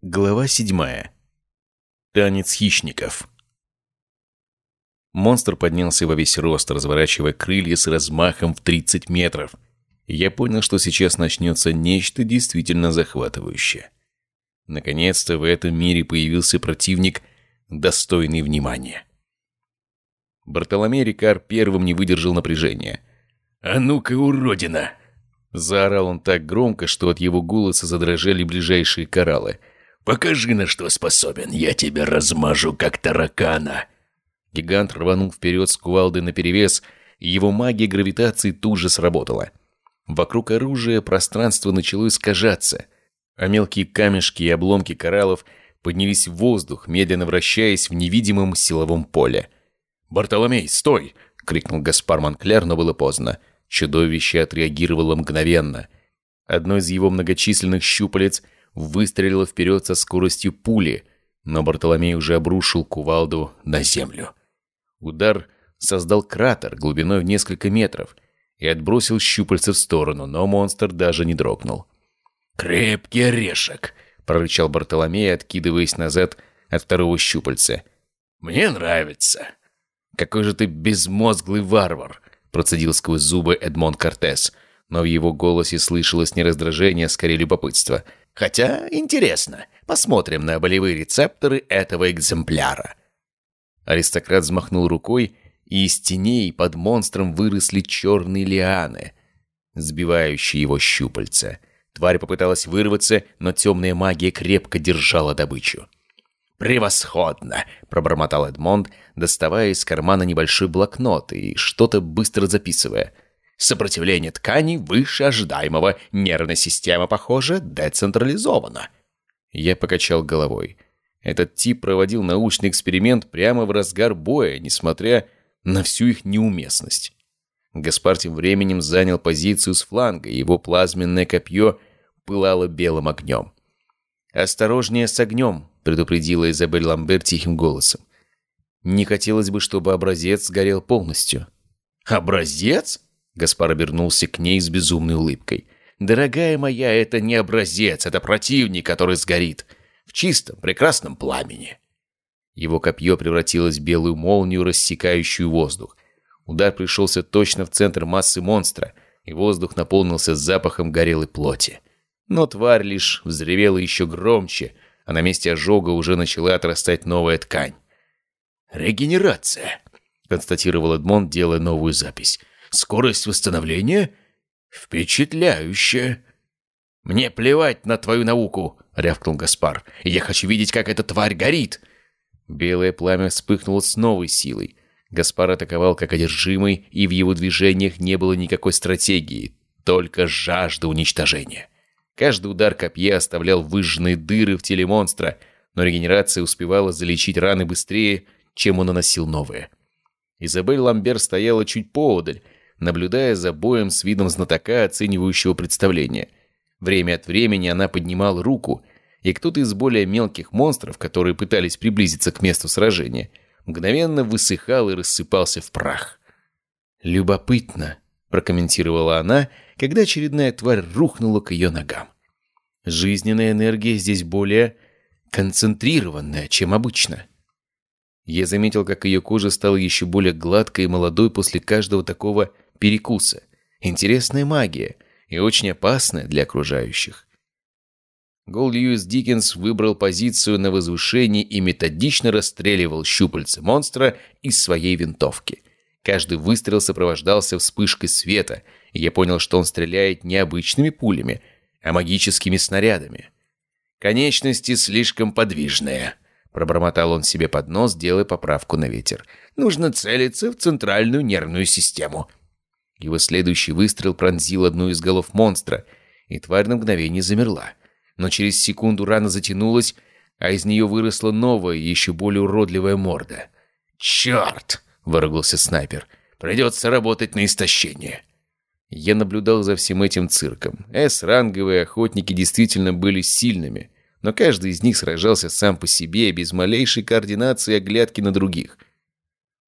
Глава седьмая. Танец хищников. Монстр поднялся во весь рост, разворачивая крылья с размахом в 30 метров. Я понял, что сейчас начнется нечто действительно захватывающее. Наконец-то в этом мире появился противник, достойный внимания. Бартоломей Рикар первым не выдержал напряжения. «А ну-ка, уродина!» Заорал он так громко, что от его голоса задрожали ближайшие кораллы – Покажи, на что способен, я тебя размажу, как таракана!» Гигант рванул вперед с кувалдой наперевес, и его магия гравитации тут же сработала. Вокруг оружия пространство начало искажаться, а мелкие камешки и обломки кораллов поднялись в воздух, медленно вращаясь в невидимом силовом поле. «Бартоломей, стой!» — крикнул Гаспар Монкляр, но было поздно. Чудовище отреагировало мгновенно. Одно из его многочисленных щупалец — выстрелила вперед со скоростью пули, но Бартоломей уже обрушил кувалду на землю. Удар создал кратер глубиной в несколько метров и отбросил щупальца в сторону, но монстр даже не дрогнул. «Крепкий орешек!» — прорычал Бартоломей, откидываясь назад от второго щупальца. «Мне нравится!» «Какой же ты безмозглый варвар!» — процедил сквозь зубы Эдмон Кортес, но в его голосе слышалось не раздражение, а скорее любопытство — Хотя, интересно, посмотрим на болевые рецепторы этого экземпляра. Аристократ взмахнул рукой, и из теней под монстром выросли черные лианы, сбивающие его щупальца. Тварь попыталась вырваться, но темная магия крепко держала добычу. «Превосходно!» — пробормотал Эдмонд, доставая из кармана небольшой блокнот и что-то быстро записывая — Сопротивление тканей выше ожидаемого. Нервная система, похоже, децентрализована. Я покачал головой. Этот тип проводил научный эксперимент прямо в разгар боя, несмотря на всю их неуместность. Гаспар тем временем занял позицию с фланга, его плазменное копье пылало белым огнем. «Осторожнее с огнем», — предупредила Изабель Ламбер тихим голосом. «Не хотелось бы, чтобы образец сгорел полностью». «Образец?» Гаспар обернулся к ней с безумной улыбкой. «Дорогая моя, это не образец, это противник, который сгорит. В чистом, прекрасном пламени». Его копье превратилось в белую молнию, рассекающую воздух. Удар пришелся точно в центр массы монстра, и воздух наполнился запахом горелой плоти. Но тварь лишь взревела еще громче, а на месте ожога уже начала отрастать новая ткань. «Регенерация», — констатировал Эдмонд, делая новую запись. Скорость восстановления впечатляющая. «Мне плевать на твою науку!» — рявкнул Гаспар. «Я хочу видеть, как эта тварь горит!» Белое пламя вспыхнуло с новой силой. Гаспар атаковал как одержимый, и в его движениях не было никакой стратегии, только жажда уничтожения. Каждый удар копья оставлял выжженные дыры в теле монстра, но регенерация успевала залечить раны быстрее, чем он наносил новые. Изабель Ламбер стояла чуть поодаль, наблюдая за боем с видом знатока, оценивающего представление. Время от времени она поднимала руку, и кто-то из более мелких монстров, которые пытались приблизиться к месту сражения, мгновенно высыхал и рассыпался в прах. «Любопытно», — прокомментировала она, когда очередная тварь рухнула к ее ногам. «Жизненная энергия здесь более концентрированная, чем обычно». Я заметил, как ее кожа стала еще более гладкой и молодой после каждого такого перекуса. Интересная магия и очень опасная для окружающих. Гол Льюис Диккенс выбрал позицию на возвышении и методично расстреливал щупальца монстра из своей винтовки. Каждый выстрел сопровождался вспышкой света, и я понял, что он стреляет не обычными пулями, а магическими снарядами. «Конечности слишком подвижные», — пробормотал он себе под нос, делая поправку на ветер. «Нужно целиться в центральную нервную систему. Его следующий выстрел пронзил одну из голов монстра, и тварь на мгновение замерла. Но через секунду рана затянулась, а из нее выросла новая, еще более уродливая морда. «Черт!» — выругался снайпер. «Придется работать на истощение». Я наблюдал за всем этим цирком. С-ранговые охотники действительно были сильными, но каждый из них сражался сам по себе, без малейшей координации и оглядки на других.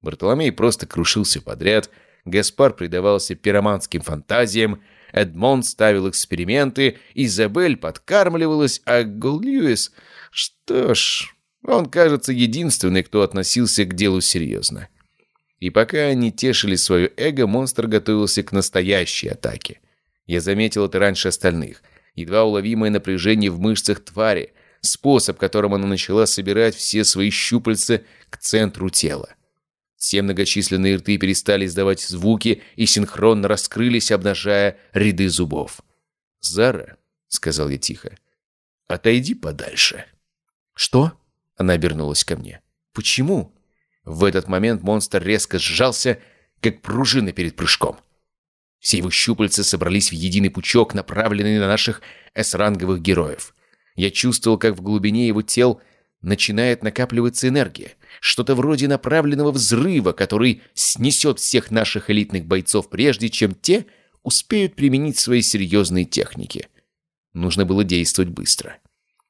Бартоломей просто крушился подряд — Гаспар предавался пироманским фантазиям, Эдмонд ставил эксперименты, Изабель подкармливалась, а Гол Льюис... Что ж, он, кажется, единственный, кто относился к делу серьезно. И пока они тешили свое эго, монстр готовился к настоящей атаке. Я заметил это раньше остальных. Едва уловимое напряжение в мышцах твари, способ, которым она начала собирать все свои щупальца к центру тела. Все многочисленные рты перестали издавать звуки и синхронно раскрылись, обнажая ряды зубов. «Зара», — сказал я тихо, — «отойди подальше». «Что?» — она обернулась ко мне. «Почему?» В этот момент монстр резко сжался, как пружина перед прыжком. Все его щупальца собрались в единый пучок, направленный на наших эс-ранговых героев. Я чувствовал, как в глубине его тел начинает накапливаться энергия. Что-то вроде направленного взрыва, который снесет всех наших элитных бойцов, прежде чем те успеют применить свои серьезные техники. Нужно было действовать быстро.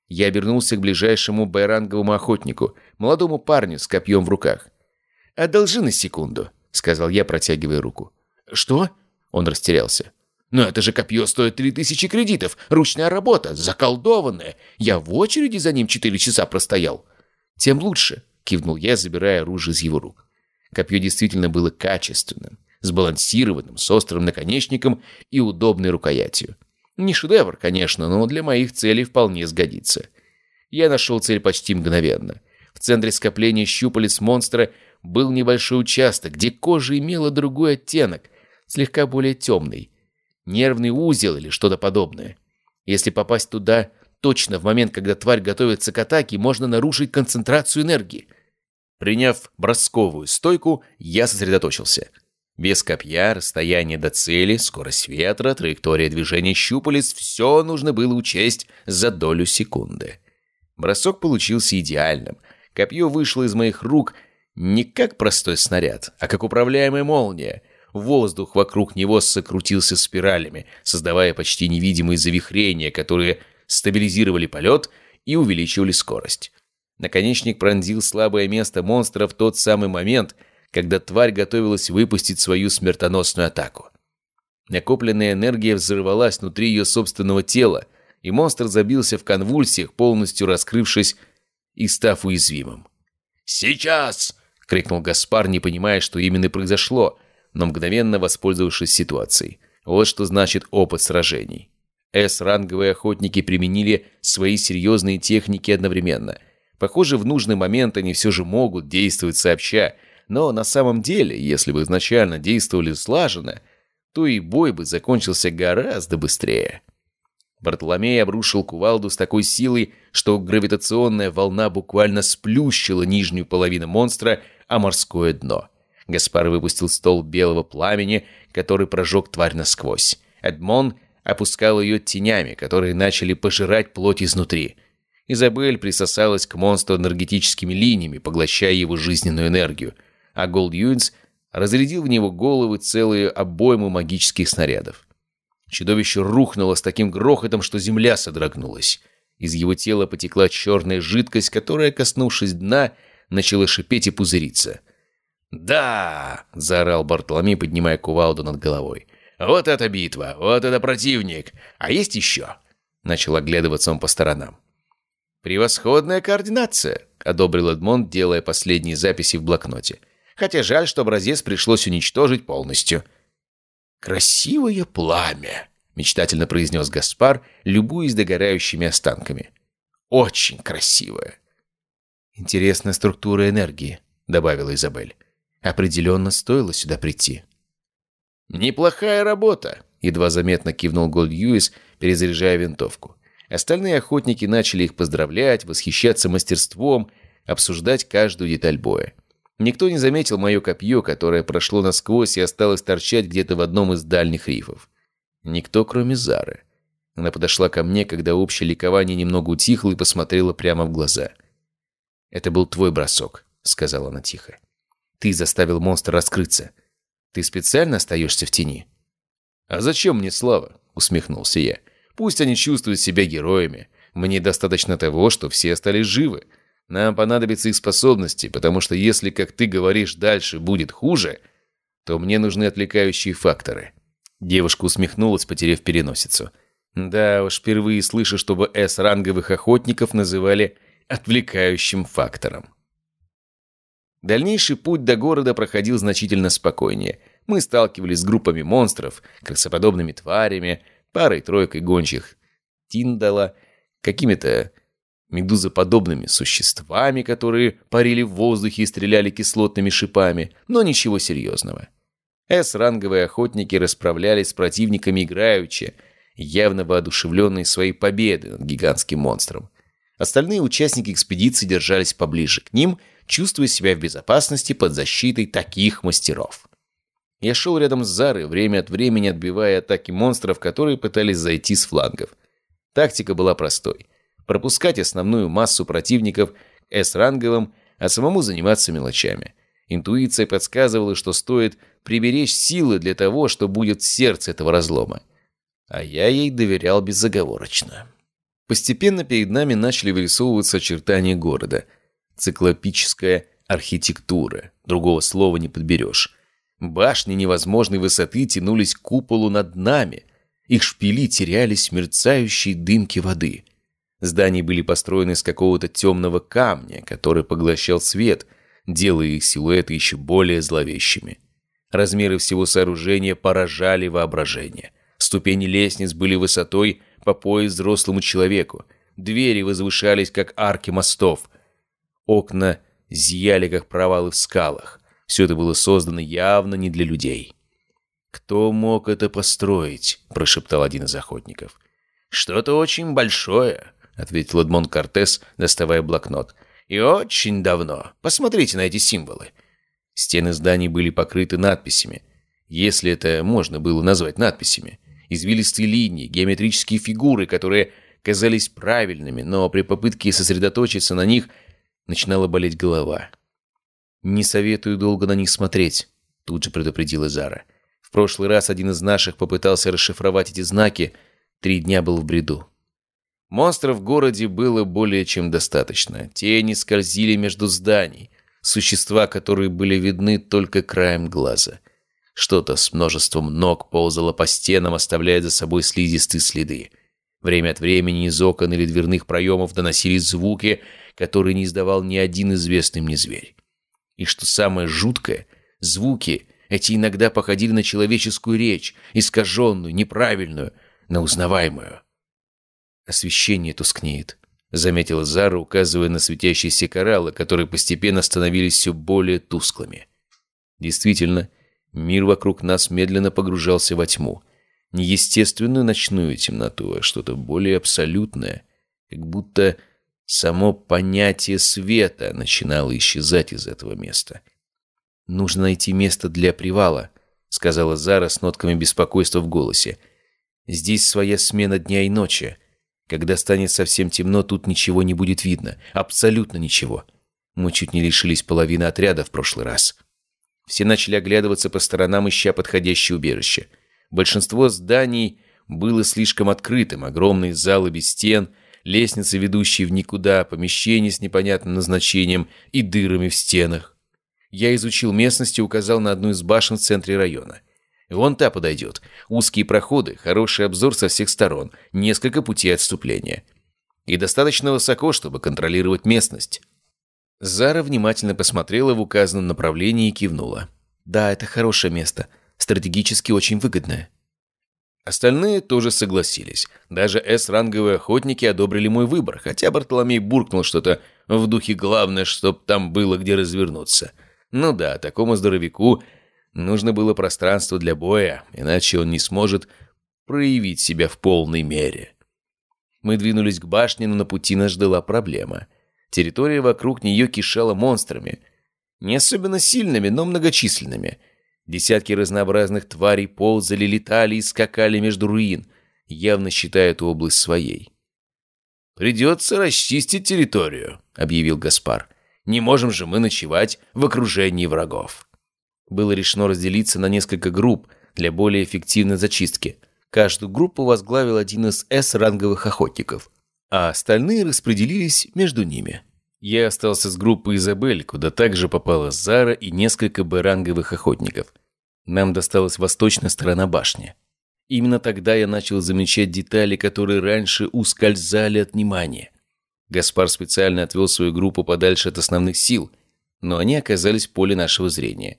Я обернулся к ближайшему байранговому охотнику, молодому парню с копьем в руках. «Одолжи на секунду», — сказал я, протягивая руку. «Что?» — он растерялся. «Но это же копье стоит три тысячи кредитов, ручная работа, заколдованная. Я в очереди за ним четыре часа простоял». «Тем лучше», — кивнул я, забирая оружие из его рук. Копье действительно было качественным, сбалансированным, с острым наконечником и удобной рукоятью. Не шедевр, конечно, но для моих целей вполне сгодится. Я нашел цель почти мгновенно. В центре скопления щупалец монстра был небольшой участок, где кожа имела другой оттенок, слегка более темный. Нервный узел или что-то подобное. Если попасть туда точно в момент, когда тварь готовится к атаке, можно нарушить концентрацию энергии. Приняв бросковую стойку, я сосредоточился. Без копья, расстояние до цели, скорость ветра, траектория движения щупалец – все нужно было учесть за долю секунды. Бросок получился идеальным. Копье вышло из моих рук не как простой снаряд, а как управляемая молния. Воздух вокруг него сокрутился спиралями, создавая почти невидимые завихрения, которые стабилизировали полет и увеличивали скорость. Наконечник пронзил слабое место монстра в тот самый момент – когда тварь готовилась выпустить свою смертоносную атаку. Накопленная энергия взорвалась внутри ее собственного тела, и монстр забился в конвульсиях, полностью раскрывшись и став уязвимым. «Сейчас!» — крикнул Гаспар, не понимая, что именно произошло, но мгновенно воспользовавшись ситуацией. Вот что значит опыт сражений. С-ранговые охотники применили свои серьезные техники одновременно. Похоже, в нужный момент они все же могут действовать сообща, но на самом деле, если бы изначально действовали слаженно, то и бой бы закончился гораздо быстрее. Бартоломей обрушил кувалду с такой силой, что гравитационная волна буквально сплющила нижнюю половину монстра, а морское дно. Гаспар выпустил стол белого пламени, который прожег тварь насквозь. Эдмон опускал ее тенями, которые начали пожирать плоть изнутри. Изабель присосалась к монстру энергетическими линиями, поглощая его жизненную энергию – а Голд Юинс разрядил в него головы целые обоймы магических снарядов. Чудовище рухнуло с таким грохотом, что земля содрогнулась. Из его тела потекла черная жидкость, которая, коснувшись дна, начала шипеть и пузыриться. «Да!» — заорал Бартоломей, поднимая кувалду над головой. «Вот это битва! Вот это противник! А есть еще?» Начал оглядываться он по сторонам. «Превосходная координация!» — одобрил Эдмонд, делая последние записи в блокноте хотя жаль, что образец пришлось уничтожить полностью. «Красивое пламя!» — мечтательно произнес Гаспар, любуясь догорающими останками. «Очень красивое!» «Интересная структура энергии», — добавила Изабель. «Определенно стоило сюда прийти». «Неплохая работа», — едва заметно кивнул Голд Юис, перезаряжая винтовку. Остальные охотники начали их поздравлять, восхищаться мастерством, обсуждать каждую деталь боя. Никто не заметил мое копье, которое прошло насквозь и осталось торчать где-то в одном из дальних рифов. Никто, кроме Зары. Она подошла ко мне, когда общее ликование немного утихло и посмотрела прямо в глаза. «Это был твой бросок», — сказала она тихо. «Ты заставил монстра раскрыться. Ты специально остаешься в тени?» «А зачем мне слава?» — усмехнулся я. «Пусть они чувствуют себя героями. Мне достаточно того, что все остались живы. Нам понадобятся их способности, потому что если, как ты говоришь, дальше будет хуже, то мне нужны отвлекающие факторы. Девушка усмехнулась, потеряв переносицу. Да уж, впервые слышу, чтобы С-ранговых охотников называли отвлекающим фактором. Дальнейший путь до города проходил значительно спокойнее. Мы сталкивались с группами монстров, крысоподобными тварями, парой-тройкой гончих тиндала, какими-то медузоподобными существами, которые парили в воздухе и стреляли кислотными шипами, но ничего серьезного. С-ранговые охотники расправлялись с противниками играючи, явно воодушевленные своей победой над гигантским монстром. Остальные участники экспедиции держались поближе к ним, чувствуя себя в безопасности под защитой таких мастеров. Я шел рядом с Зарой, время от времени отбивая атаки монстров, которые пытались зайти с флангов. Тактика была простой. Пропускать основную массу противников С-ранговым, а самому заниматься мелочами. Интуиция подсказывала, что стоит приберечь силы для того, что будет сердце этого разлома. А я ей доверял безоговорочно. Постепенно перед нами начали вырисовываться очертания города. Циклопическая архитектура. Другого слова не подберешь. Башни невозможной высоты тянулись к куполу над нами. Их шпили терялись в мерцающей дымке воды. Здания были построены из какого-то темного камня, который поглощал свет, делая их силуэты еще более зловещими. Размеры всего сооружения поражали воображение. Ступени лестниц были высотой по пояс взрослому человеку. Двери возвышались, как арки мостов. Окна зияли, как провалы в скалах. Все это было создано явно не для людей. «Кто мог это построить?» – прошептал один из охотников. «Что-то очень большое», – ответил Эдмон Кортес, доставая блокнот. «И очень давно. Посмотрите на эти символы. Стены зданий были покрыты надписями, если это можно было назвать надписями. Извилистые линии, геометрические фигуры, которые казались правильными, но при попытке сосредоточиться на них начинала болеть голова. «Не советую долго на них смотреть», — тут же предупредила Зара. «В прошлый раз один из наших попытался расшифровать эти знаки, три дня был в бреду». Монстров в городе было более чем достаточно. Тени скользили между зданий — Существа, которые были видны только краем глаза. Что-то с множеством ног ползало по стенам, оставляя за собой слизистые следы. Время от времени из окон или дверных проемов доносились звуки, которые не издавал ни один известный мне зверь. И что самое жуткое, звуки эти иногда походили на человеческую речь, искаженную, неправильную, на узнаваемую. Освещение тускнеет. — заметила Зара, указывая на светящиеся кораллы, которые постепенно становились все более тусклыми. Действительно, мир вокруг нас медленно погружался во тьму. Неестественную ночную темноту, а что-то более абсолютное, как будто само понятие света начинало исчезать из этого места. «Нужно найти место для привала», — сказала Зара с нотками беспокойства в голосе. «Здесь своя смена дня и ночи. Когда станет совсем темно, тут ничего не будет видно. Абсолютно ничего. Мы чуть не лишились половины отряда в прошлый раз. Все начали оглядываться по сторонам, ища подходящее убежище. Большинство зданий было слишком открытым. Огромные залы без стен, лестницы, ведущие в никуда, помещения с непонятным назначением и дырами в стенах. Я изучил местность и указал на одну из башен в центре района – Вон та подойдет. Узкие проходы, хороший обзор со всех сторон, несколько путей отступления. И достаточно высоко, чтобы контролировать местность. Зара внимательно посмотрела в указанном направлении и кивнула. «Да, это хорошее место. Стратегически очень выгодное». Остальные тоже согласились. Даже С-ранговые охотники одобрили мой выбор, хотя Бартоломей буркнул что-то в духе «главное, чтоб там было где развернуться». Ну да, такому здоровяку Нужно было пространство для боя, иначе он не сможет проявить себя в полной мере. Мы двинулись к башне, но на пути нас ждала проблема. Территория вокруг нее кишела монстрами. Не особенно сильными, но многочисленными. Десятки разнообразных тварей ползали, летали и скакали между руин, явно считая эту область своей. «Придется расчистить территорию», — объявил Гаспар. «Не можем же мы ночевать в окружении врагов» было решено разделиться на несколько групп для более эффективной зачистки. Каждую группу возглавил один из С-ранговых охотников, а остальные распределились между ними. Я остался с группой Изабель, куда также попала Зара и несколько Б-ранговых охотников. Нам досталась восточная сторона башни. Именно тогда я начал замечать детали, которые раньше ускользали от внимания. Гаспар специально отвел свою группу подальше от основных сил, но они оказались в поле нашего зрения.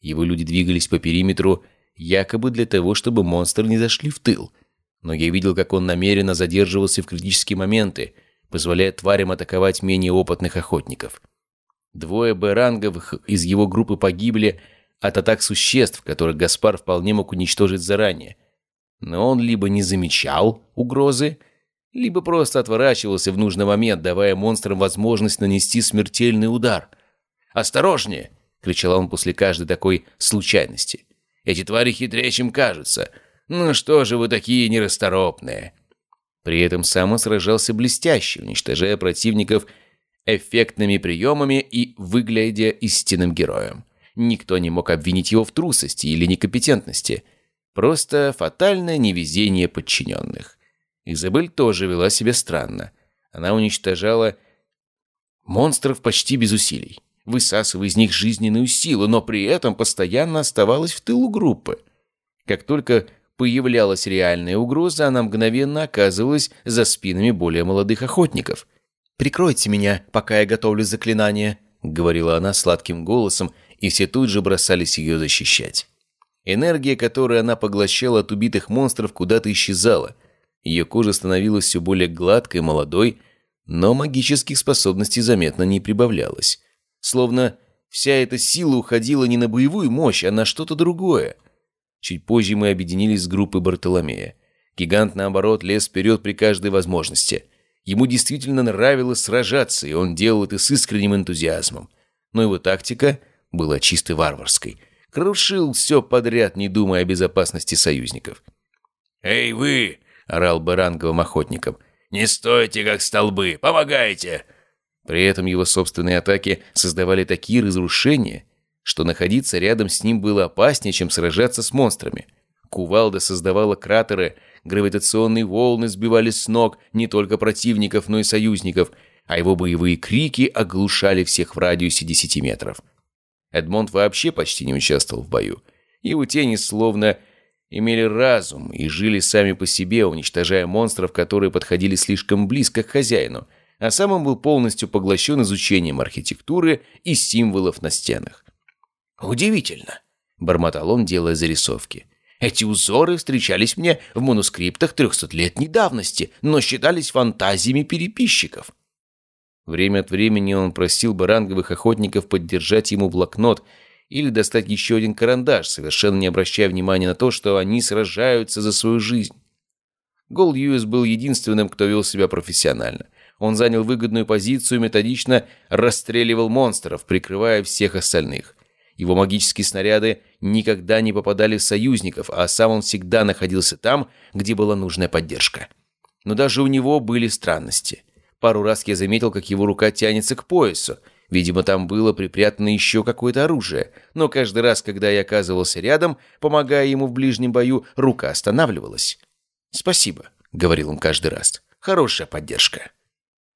Его люди двигались по периметру, якобы для того, чтобы монстры не зашли в тыл. Но я видел, как он намеренно задерживался в критические моменты, позволяя тварям атаковать менее опытных охотников. Двое Б-ранговых из его группы погибли от атак существ, которых Гаспар вполне мог уничтожить заранее, но он либо не замечал угрозы, либо просто отворачивался в нужный момент, давая монстрам возможность нанести смертельный удар. «Осторожнее!» — кричал он после каждой такой случайности. «Эти твари хитрее, чем кажутся. Ну что же вы такие нерасторопные?» При этом сам он сражался блестяще, уничтожая противников эффектными приемами и выглядя истинным героем. Никто не мог обвинить его в трусости или некомпетентности. Просто фатальное невезение подчиненных. Изабель тоже вела себя странно. Она уничтожала монстров почти без усилий, высасывая из них жизненную силу, но при этом постоянно оставалась в тылу группы. Как только появлялась реальная угроза, она мгновенно оказывалась за спинами более молодых охотников. «Прикройте меня, пока я готовлю заклинание», — говорила она сладким голосом, и все тут же бросались ее защищать. Энергия, которую она поглощала от убитых монстров, куда-то исчезала. Ее кожа становилась все более гладкой, молодой, но магических способностей заметно не прибавлялось. Словно вся эта сила уходила не на боевую мощь, а на что-то другое. Чуть позже мы объединились с группой Бартоломея. Гигант, наоборот, лез вперед при каждой возможности. Ему действительно нравилось сражаться, и он делал это с искренним энтузиазмом. Но его тактика была чисто варварской – крушил все подряд, не думая о безопасности союзников. «Эй, вы!» — орал баранговым охотникам. «Не стойте, как столбы! Помогайте!» При этом его собственные атаки создавали такие разрушения, что находиться рядом с ним было опаснее, чем сражаться с монстрами. Кувалда создавала кратеры, гравитационные волны сбивали с ног не только противников, но и союзников, а его боевые крики оглушали всех в радиусе 10 метров. Эдмонд вообще почти не участвовал в бою. Его тени словно имели разум и жили сами по себе, уничтожая монстров, которые подходили слишком близко к хозяину, а сам он был полностью поглощен изучением архитектуры и символов на стенах. «Удивительно», — бормотал он, делая зарисовки. «Эти узоры встречались мне в манускриптах трехсотлетней давности, но считались фантазиями переписчиков». Время от времени он просил баранговых охотников поддержать ему блокнот или достать еще один карандаш, совершенно не обращая внимания на то, что они сражаются за свою жизнь. Гол Льюис был единственным, кто вел себя профессионально. Он занял выгодную позицию и методично расстреливал монстров, прикрывая всех остальных. Его магические снаряды никогда не попадали в союзников, а сам он всегда находился там, где была нужная поддержка. Но даже у него были странности – Пару раз я заметил, как его рука тянется к поясу. Видимо, там было припрятано еще какое-то оружие. Но каждый раз, когда я оказывался рядом, помогая ему в ближнем бою, рука останавливалась. «Спасибо», — говорил он каждый раз. «Хорошая поддержка».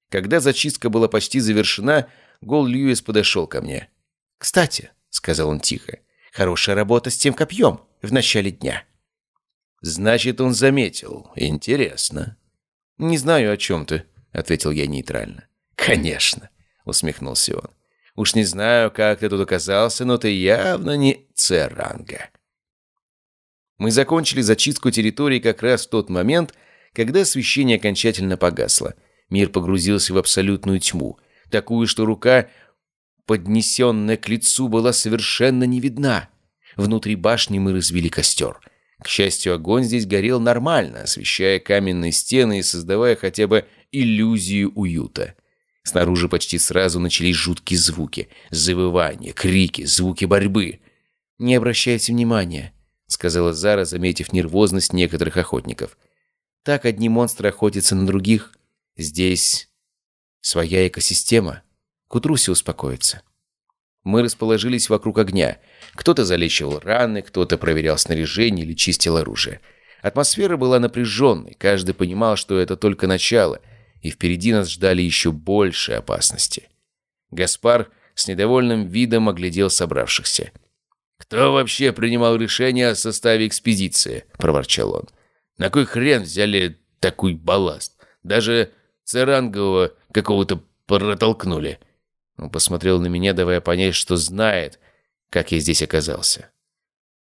Когда зачистка была почти завершена, Гол Льюис подошел ко мне. «Кстати», — сказал он тихо, — «хорошая работа с тем копьем в начале дня». «Значит, он заметил. Интересно». «Не знаю, о чем ты», ответил я нейтрально. «Конечно», — усмехнулся он. «Уж не знаю, как ты тут оказался, но ты явно не Церанга». Мы закончили зачистку территории как раз в тот момент, когда освещение окончательно погасло. Мир погрузился в абсолютную тьму, такую, что рука, поднесенная к лицу, была совершенно не видна. Внутри башни мы развели костер. К счастью, огонь здесь горел нормально, освещая каменные стены и создавая хотя бы иллюзию уюта. Снаружи почти сразу начались жуткие звуки. Завывания, крики, звуки борьбы. «Не обращайте внимания», — сказала Зара, заметив нервозность некоторых охотников. «Так одни монстры охотятся на других. Здесь своя экосистема. К утру все успокоится». Мы расположились вокруг огня. Кто-то залечивал раны, кто-то проверял снаряжение или чистил оружие. Атмосфера была напряженной, каждый понимал, что это только начало — и впереди нас ждали еще больше опасности. Гаспар с недовольным видом оглядел собравшихся. «Кто вообще принимал решение о составе экспедиции?» – проворчал он. «На кой хрен взяли такой балласт? Даже церангового какого-то протолкнули». Он посмотрел на меня, давая понять, что знает, как я здесь оказался.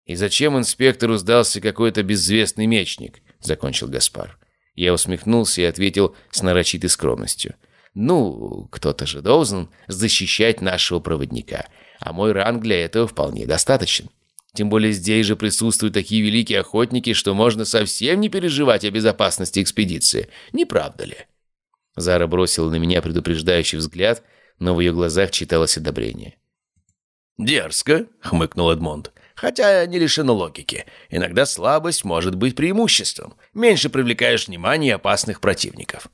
«И зачем инспектору сдался какой-то безвестный мечник?» – закончил Гаспар. Я усмехнулся и ответил с нарочитой скромностью. «Ну, кто-то же должен защищать нашего проводника, а мой ранг для этого вполне достаточен. Тем более здесь же присутствуют такие великие охотники, что можно совсем не переживать о безопасности экспедиции. Не правда ли?» Зара бросила на меня предупреждающий взгляд, но в ее глазах читалось одобрение. «Дерзко», — хмыкнул Эдмонд хотя не лишено логики. Иногда слабость может быть преимуществом. Меньше привлекаешь внимание опасных противников.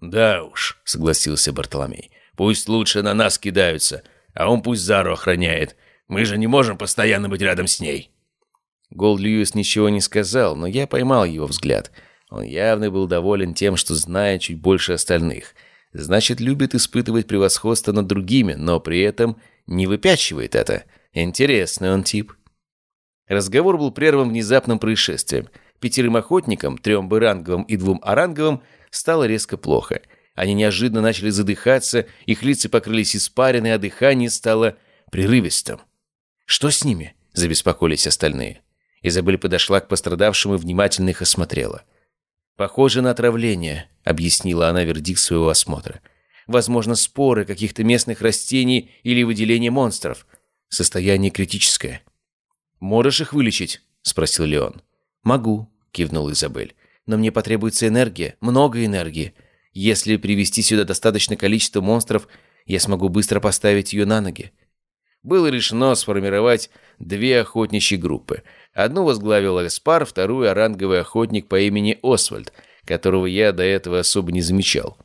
«Да уж», — согласился Бартоломей. «Пусть лучше на нас кидаются, а он пусть Зару охраняет. Мы же не можем постоянно быть рядом с ней». Голд Льюис ничего не сказал, но я поймал его взгляд. Он явно был доволен тем, что знает чуть больше остальных. Значит, любит испытывать превосходство над другими, но при этом не выпячивает это. Интересный он тип. Разговор был прерван внезапным происшествием. Пятерым охотникам, трем баранговым и двум оранговым, стало резко плохо. Они неожиданно начали задыхаться, их лица покрылись испариной, а дыхание стало прерывистым. «Что с ними?» – забеспокоились остальные. Изабель подошла к пострадавшим и внимательно их осмотрела. «Похоже на отравление», – объяснила она вердикт своего осмотра. «Возможно, споры каких-то местных растений или выделение монстров. Состояние критическое». «Можешь их вылечить?» – спросил Леон. «Могу», – кивнул Изабель. «Но мне потребуется энергия, много энергии. Если привести сюда достаточное количество монстров, я смогу быстро поставить ее на ноги». Было решено сформировать две охотничьи группы. Одну возглавил Эспар, вторую – оранговый охотник по имени Освальд, которого я до этого особо не замечал.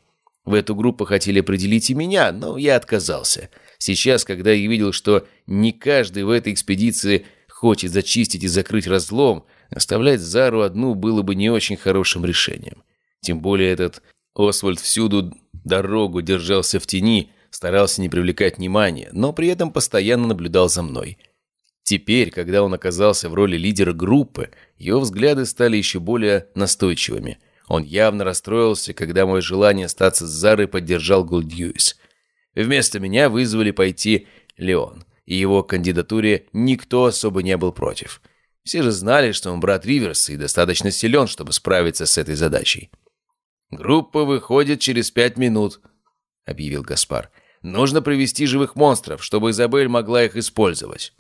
В эту группу хотели определить и меня, но я отказался. Сейчас, когда я видел, что не каждый в этой экспедиции – хочет зачистить и закрыть разлом, оставлять Зару одну было бы не очень хорошим решением. Тем более этот Освальд всюду дорогу держался в тени, старался не привлекать внимания, но при этом постоянно наблюдал за мной. Теперь, когда он оказался в роли лидера группы, его взгляды стали еще более настойчивыми. Он явно расстроился, когда мое желание остаться с Зарой поддержал Голдьюис. Вместо меня вызвали пойти Леон и его кандидатуре никто особо не был против. Все же знали, что он брат Риверса и достаточно силен, чтобы справиться с этой задачей. «Группа выходит через пять минут», — объявил Гаспар. «Нужно привести живых монстров, чтобы Изабель могла их использовать».